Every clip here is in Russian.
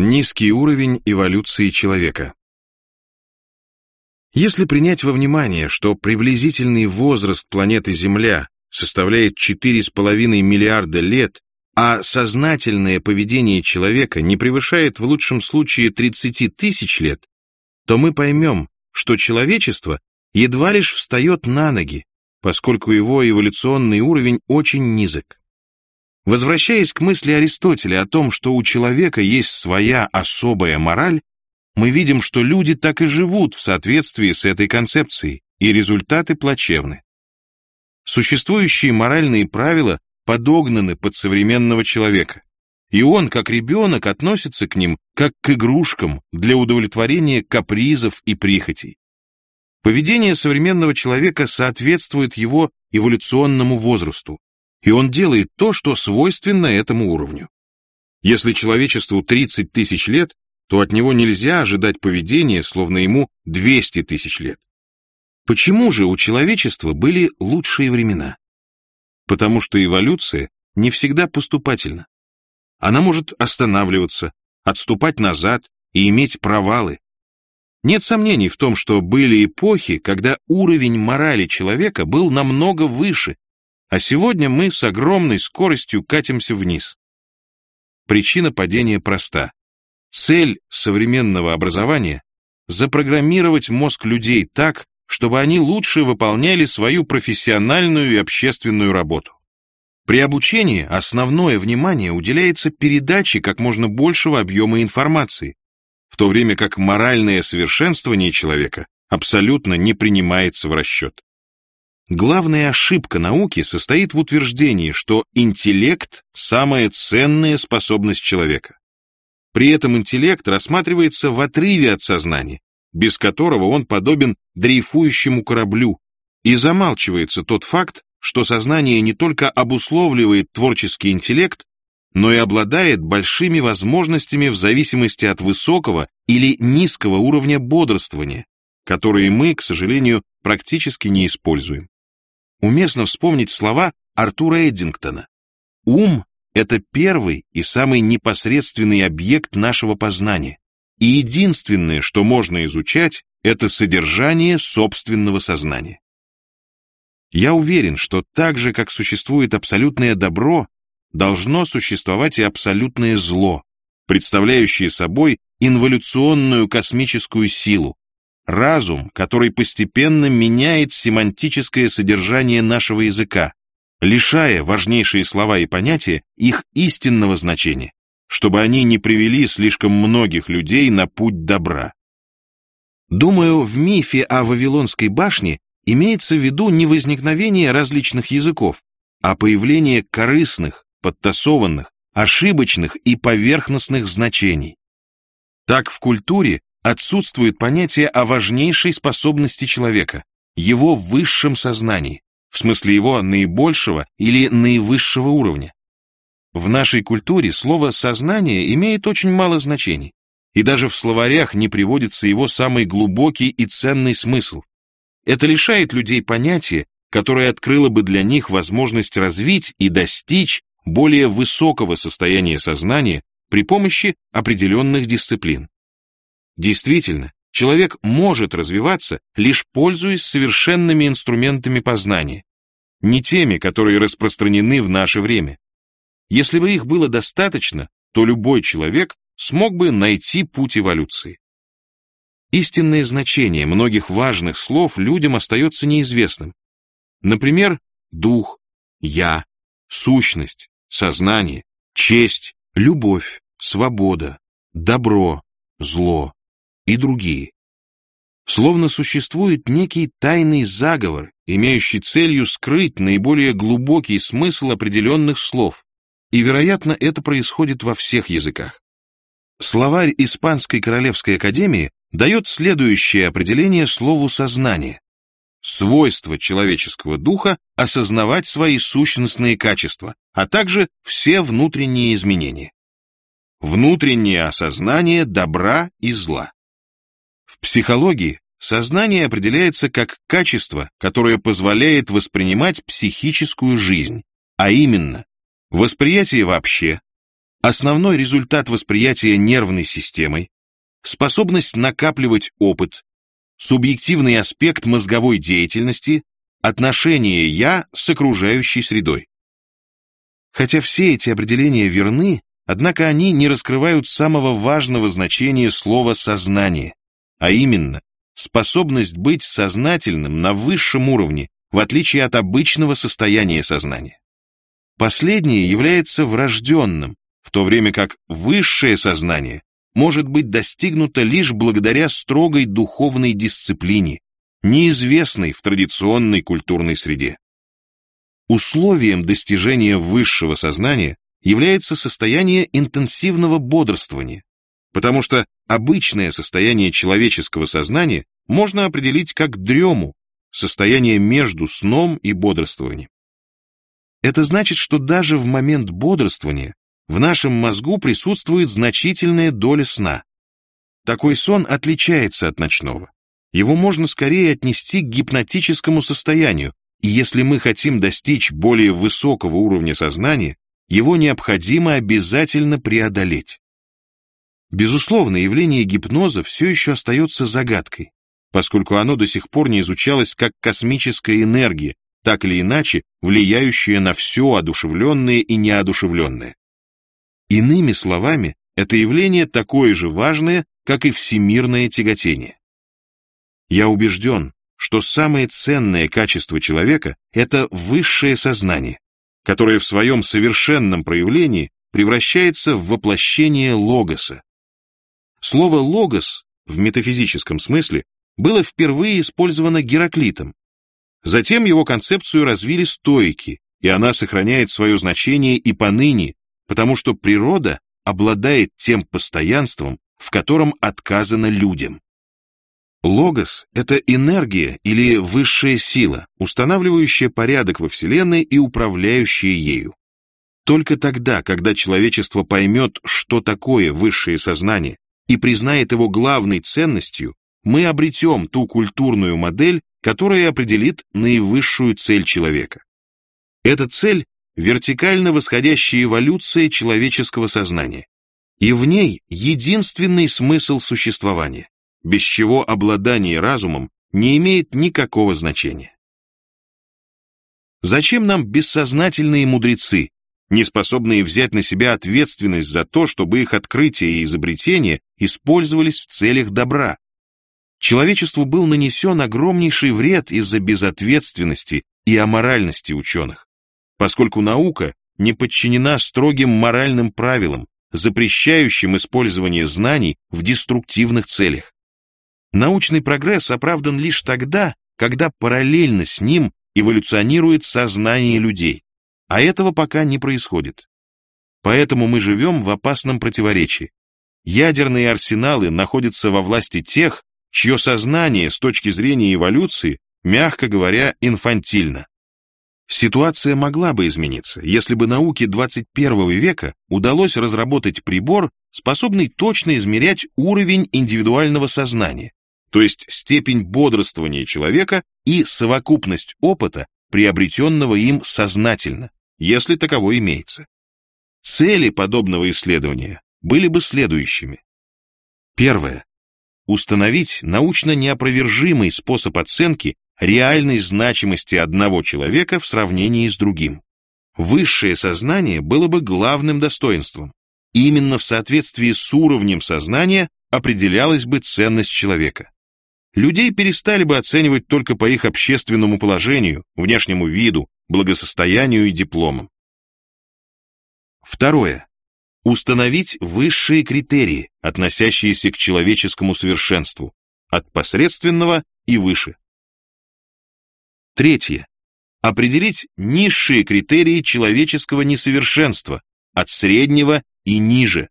Низкий уровень эволюции человека. Если принять во внимание, что приблизительный возраст планеты Земля составляет 4,5 миллиарда лет, а сознательное поведение человека не превышает в лучшем случае 30 тысяч лет, то мы поймем, что человечество едва лишь встает на ноги, поскольку его эволюционный уровень очень низок. Возвращаясь к мысли Аристотеля о том, что у человека есть своя особая мораль, мы видим, что люди так и живут в соответствии с этой концепцией, и результаты плачевны. Существующие моральные правила подогнаны под современного человека, и он, как ребенок, относится к ним как к игрушкам для удовлетворения капризов и прихотей. Поведение современного человека соответствует его эволюционному возрасту, и он делает то, что свойственно этому уровню. Если человечеству 30 тысяч лет, то от него нельзя ожидать поведения, словно ему 200 тысяч лет. Почему же у человечества были лучшие времена? Потому что эволюция не всегда поступательна. Она может останавливаться, отступать назад и иметь провалы. Нет сомнений в том, что были эпохи, когда уровень морали человека был намного выше, а сегодня мы с огромной скоростью катимся вниз. Причина падения проста. Цель современного образования – запрограммировать мозг людей так, чтобы они лучше выполняли свою профессиональную и общественную работу. При обучении основное внимание уделяется передаче как можно большего объема информации, в то время как моральное совершенствование человека абсолютно не принимается в расчет. Главная ошибка науки состоит в утверждении, что интеллект – самая ценная способность человека. При этом интеллект рассматривается в отрыве от сознания, без которого он подобен дрейфующему кораблю, и замалчивается тот факт, что сознание не только обусловливает творческий интеллект, но и обладает большими возможностями в зависимости от высокого или низкого уровня бодрствования, которые мы, к сожалению, практически не используем уместно вспомнить слова Артура Эддингтона. Ум — это первый и самый непосредственный объект нашего познания, и единственное, что можно изучать, это содержание собственного сознания. Я уверен, что так же, как существует абсолютное добро, должно существовать и абсолютное зло, представляющее собой инволюционную космическую силу, разум, который постепенно меняет семантическое содержание нашего языка, лишая важнейшие слова и понятия их истинного значения, чтобы они не привели слишком многих людей на путь добра. Думаю, в мифе о Вавилонской башне имеется в виду не возникновение различных языков, а появление корыстных, подтасованных, ошибочных и поверхностных значений. Так в культуре отсутствует понятие о важнейшей способности человека, его высшем сознании, в смысле его наибольшего или наивысшего уровня. В нашей культуре слово «сознание» имеет очень мало значений, и даже в словарях не приводится его самый глубокий и ценный смысл. Это лишает людей понятия, которое открыло бы для них возможность развить и достичь более высокого состояния сознания при помощи определенных дисциплин. Действительно, человек может развиваться, лишь пользуясь совершенными инструментами познания, не теми, которые распространены в наше время. Если бы их было достаточно, то любой человек смог бы найти путь эволюции. Истинное значение многих важных слов людям остается неизвестным. Например, дух, я, сущность, сознание, честь, любовь, свобода, добро, зло и другие. Словно существует некий тайный заговор, имеющий целью скрыть наиболее глубокий смысл определенных слов, и, вероятно, это происходит во всех языках. Словарь Испанской Королевской Академии дает следующее определение слову «сознание». Свойство человеческого духа осознавать свои сущностные качества, а также все внутренние изменения. Внутреннее осознание добра и зла. В психологии сознание определяется как качество, которое позволяет воспринимать психическую жизнь, а именно восприятие вообще, основной результат восприятия нервной системой, способность накапливать опыт, субъективный аспект мозговой деятельности, отношение «я» с окружающей средой. Хотя все эти определения верны, однако они не раскрывают самого важного значения слова «сознание», а именно способность быть сознательным на высшем уровне, в отличие от обычного состояния сознания. Последнее является врожденным, в то время как высшее сознание может быть достигнуто лишь благодаря строгой духовной дисциплине, неизвестной в традиционной культурной среде. Условием достижения высшего сознания является состояние интенсивного бодрствования, потому что обычное состояние человеческого сознания можно определить как дрему, состояние между сном и бодрствованием. Это значит, что даже в момент бодрствования в нашем мозгу присутствует значительная доля сна. Такой сон отличается от ночного. Его можно скорее отнести к гипнотическому состоянию, и если мы хотим достичь более высокого уровня сознания, его необходимо обязательно преодолеть. Безусловно, явление гипноза все еще остается загадкой, поскольку оно до сих пор не изучалось как космическая энергия, так или иначе влияющая на все одушевленное и неодушевленное. Иными словами, это явление такое же важное, как и всемирное тяготение. Я убежден, что самое ценное качество человека – это высшее сознание, которое в своем совершенном проявлении превращается в воплощение логоса. Слово «логос» в метафизическом смысле было впервые использовано Гераклитом. Затем его концепцию развили стойки, и она сохраняет свое значение и поныне, потому что природа обладает тем постоянством, в котором отказано людям. Логос — это энергия или высшая сила, устанавливающая порядок во Вселенной и управляющая ею. Только тогда, когда человечество поймет, что такое высшее сознание, и признает его главной ценностью, мы обретем ту культурную модель, которая определит наивысшую цель человека. Эта цель вертикально восходящая эволюция человеческого сознания. И в ней единственный смысл существования, без чего обладание разумом не имеет никакого значения. Зачем нам бессознательные мудрецы, не способные взять на себя ответственность за то, чтобы их открытия и изобретения использовались в целях добра? Человечеству был нанесен огромнейший вред из-за безответственности и аморальности ученых поскольку наука не подчинена строгим моральным правилам, запрещающим использование знаний в деструктивных целях. Научный прогресс оправдан лишь тогда, когда параллельно с ним эволюционирует сознание людей, а этого пока не происходит. Поэтому мы живем в опасном противоречии. Ядерные арсеналы находятся во власти тех, чье сознание с точки зрения эволюции, мягко говоря, инфантильно. Ситуация могла бы измениться, если бы науке 21 века удалось разработать прибор, способный точно измерять уровень индивидуального сознания, то есть степень бодрствования человека и совокупность опыта, приобретенного им сознательно, если таково имеется. Цели подобного исследования были бы следующими. Первое. Установить научно неопровержимый способ оценки реальной значимости одного человека в сравнении с другим. Высшее сознание было бы главным достоинством. Именно в соответствии с уровнем сознания определялась бы ценность человека. Людей перестали бы оценивать только по их общественному положению, внешнему виду, благосостоянию и дипломам. Второе. Установить высшие критерии, относящиеся к человеческому совершенству, от посредственного и выше. Третье. Определить низшие критерии человеческого несовершенства от среднего и ниже.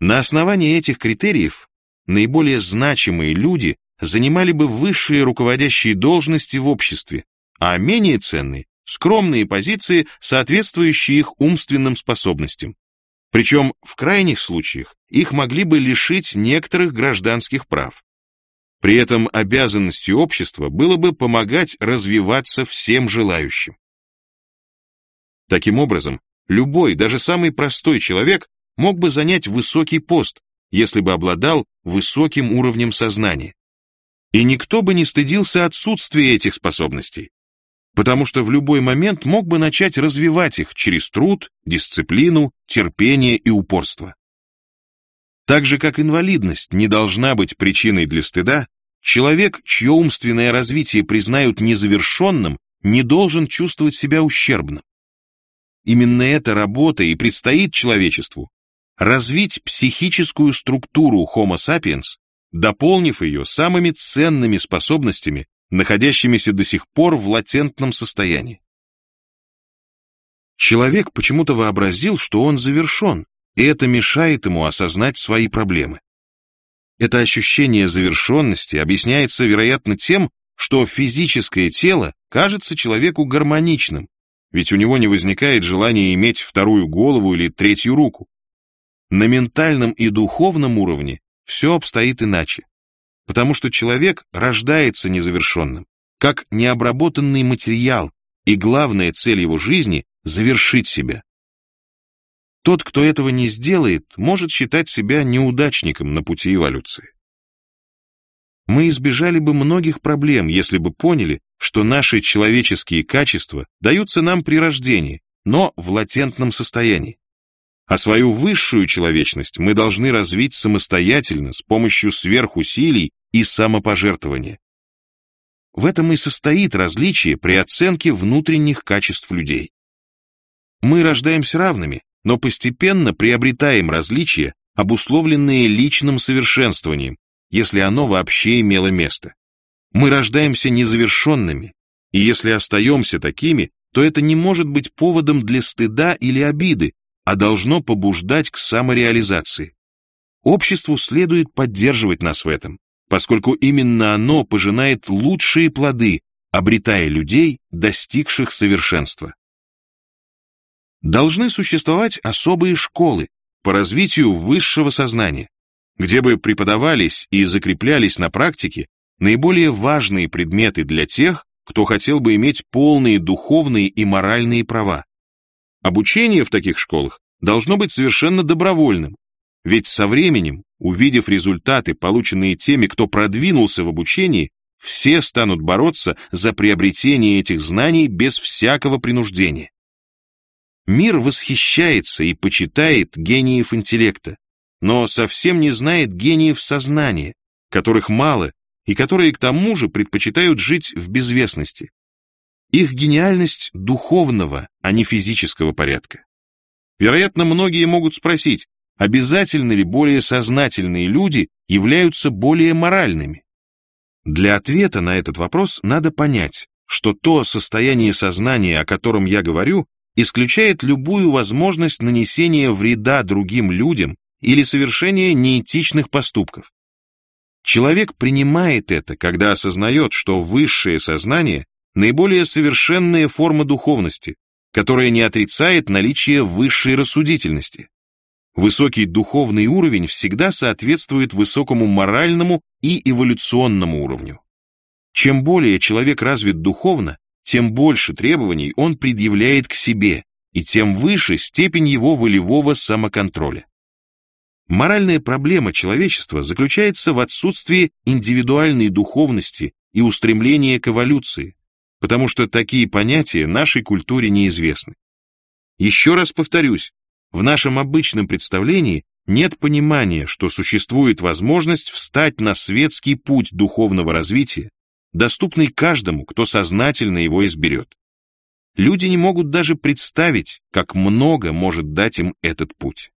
На основании этих критериев наиболее значимые люди занимали бы высшие руководящие должности в обществе, а менее ценные – скромные позиции, соответствующие их умственным способностям. Причем в крайних случаях их могли бы лишить некоторых гражданских прав. При этом обязанностью общества было бы помогать развиваться всем желающим. Таким образом, любой, даже самый простой человек мог бы занять высокий пост, если бы обладал высоким уровнем сознания. И никто бы не стыдился отсутствия этих способностей, потому что в любой момент мог бы начать развивать их через труд, дисциплину, терпение и упорство. Так же, как инвалидность не должна быть причиной для стыда, человек, чье умственное развитие признают незавершенным, не должен чувствовать себя ущербным. Именно эта работа и предстоит человечеству – развить психическую структуру Homo sapiens, дополнив ее самыми ценными способностями, находящимися до сих пор в латентном состоянии. Человек почему-то вообразил, что он завершен, и это мешает ему осознать свои проблемы. Это ощущение завершенности объясняется, вероятно, тем, что физическое тело кажется человеку гармоничным, ведь у него не возникает желания иметь вторую голову или третью руку. На ментальном и духовном уровне все обстоит иначе, потому что человек рождается незавершенным, как необработанный материал, и главная цель его жизни — завершить себя. Тот, кто этого не сделает, может считать себя неудачником на пути эволюции. Мы избежали бы многих проблем, если бы поняли, что наши человеческие качества даются нам при рождении, но в латентном состоянии. А свою высшую человечность мы должны развить самостоятельно с помощью сверхусилий и самопожертвования. В этом и состоит различие при оценке внутренних качеств людей. Мы рождаемся равными, но постепенно приобретаем различия, обусловленные личным совершенствованием, если оно вообще имело место. Мы рождаемся незавершенными, и если остаемся такими, то это не может быть поводом для стыда или обиды, а должно побуждать к самореализации. Обществу следует поддерживать нас в этом, поскольку именно оно пожинает лучшие плоды, обретая людей, достигших совершенства. Должны существовать особые школы по развитию высшего сознания, где бы преподавались и закреплялись на практике наиболее важные предметы для тех, кто хотел бы иметь полные духовные и моральные права. Обучение в таких школах должно быть совершенно добровольным, ведь со временем, увидев результаты, полученные теми, кто продвинулся в обучении, все станут бороться за приобретение этих знаний без всякого принуждения. Мир восхищается и почитает гениев интеллекта, но совсем не знает гениев сознания, которых мало и которые к тому же предпочитают жить в безвестности. Их гениальность духовного, а не физического порядка. Вероятно, многие могут спросить, обязательно ли более сознательные люди являются более моральными? Для ответа на этот вопрос надо понять, что то состояние сознания, о котором я говорю, исключает любую возможность нанесения вреда другим людям или совершения неэтичных поступков. Человек принимает это, когда осознает, что высшее сознание – наиболее совершенная форма духовности, которая не отрицает наличие высшей рассудительности. Высокий духовный уровень всегда соответствует высокому моральному и эволюционному уровню. Чем более человек развит духовно, тем больше требований он предъявляет к себе, и тем выше степень его волевого самоконтроля. Моральная проблема человечества заключается в отсутствии индивидуальной духовности и устремления к эволюции, потому что такие понятия нашей культуре неизвестны. Еще раз повторюсь, в нашем обычном представлении нет понимания, что существует возможность встать на светский путь духовного развития, доступный каждому, кто сознательно его изберет. Люди не могут даже представить, как много может дать им этот путь.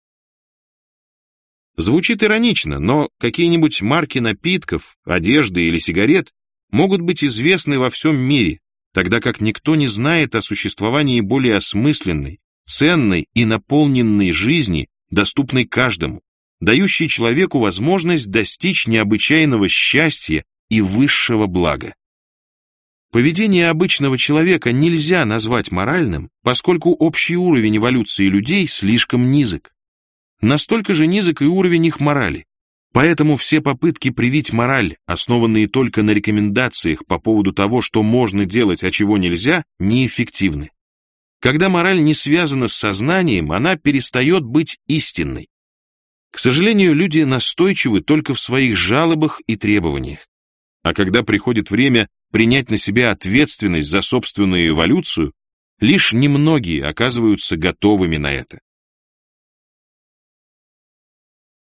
Звучит иронично, но какие-нибудь марки напитков, одежды или сигарет могут быть известны во всем мире, тогда как никто не знает о существовании более осмысленной, ценной и наполненной жизни, доступной каждому, дающей человеку возможность достичь необычайного счастья и высшего блага. Поведение обычного человека нельзя назвать моральным, поскольку общий уровень эволюции людей слишком низок. Настолько же низок и уровень их морали. Поэтому все попытки привить мораль, основанные только на рекомендациях по поводу того, что можно делать, а чего нельзя, неэффективны. Когда мораль не связана с сознанием, она перестает быть истинной. К сожалению, люди настойчивы только в своих жалобах и требованиях. А когда приходит время принять на себя ответственность за собственную эволюцию, лишь немногие оказываются готовыми на это.